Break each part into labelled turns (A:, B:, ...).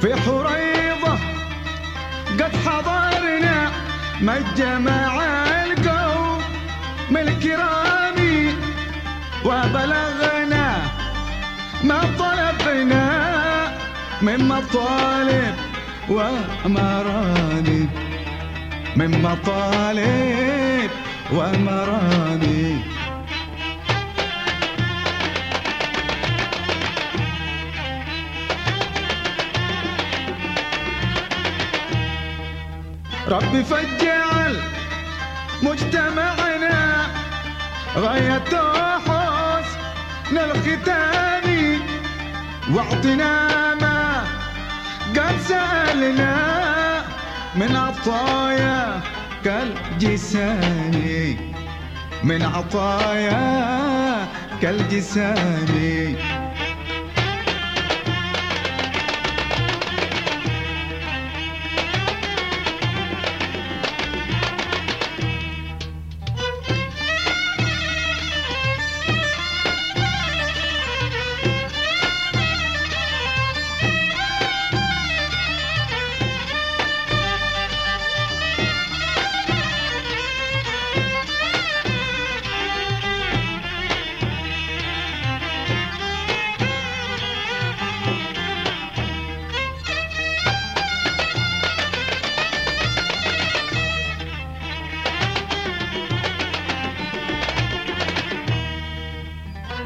A: في حريضة قد حضرنا مجمع القوم الكرام وبلغنا ما طلبنا من مطالب ومرامي من مطالب ومرامي ربي فجعل مجتمعنا غاية حسن الختام. واعطنا ما قد سألنا من عطايا كالجساني من عطايا كالجساني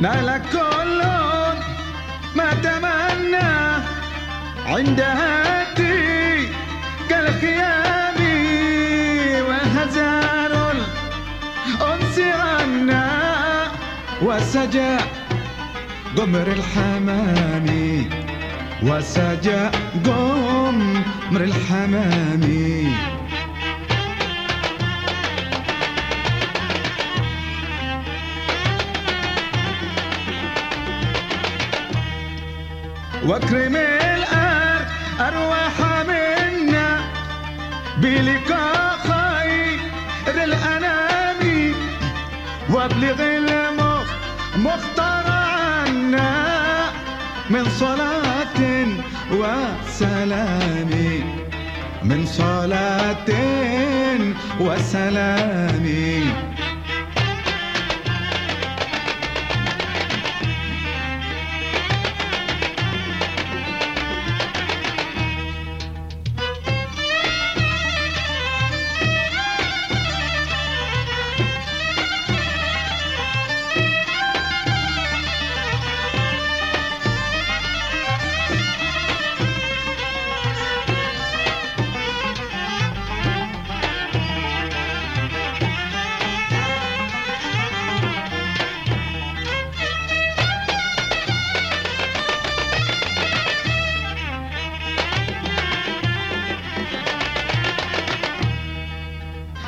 A: نال كل ما تمنى عند هاتي كالخيام عنا وسجى قمر الحمام وسجى قمر الحمام واكرم الأرض أرواح منا بلقاء خير الأنام وأبلغ المخ مختار عنا من صلاة وسلام. من صلاة وسلام.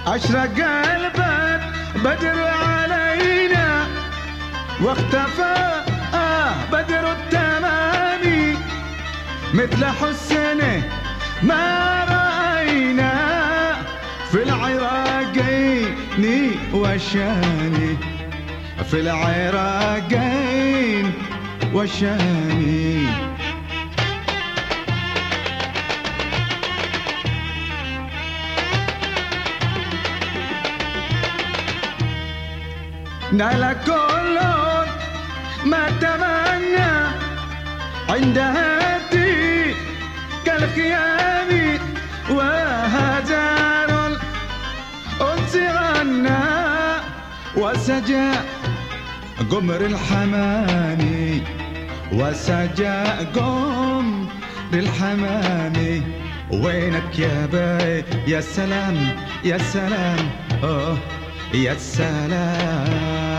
A: أشرق البدر بدر علينا واختفى. آه بدر التمام. مثل حسنه ما رأينا في العراقين وشاني في العراقين وشاني نال كل ما تمنى عند هاتي كالخيام وهزار الأنس عنا وسجى قمر الحمام وسجى قمر الحمام وينك يا باي يا سلام يا سلام أوه يا سلام.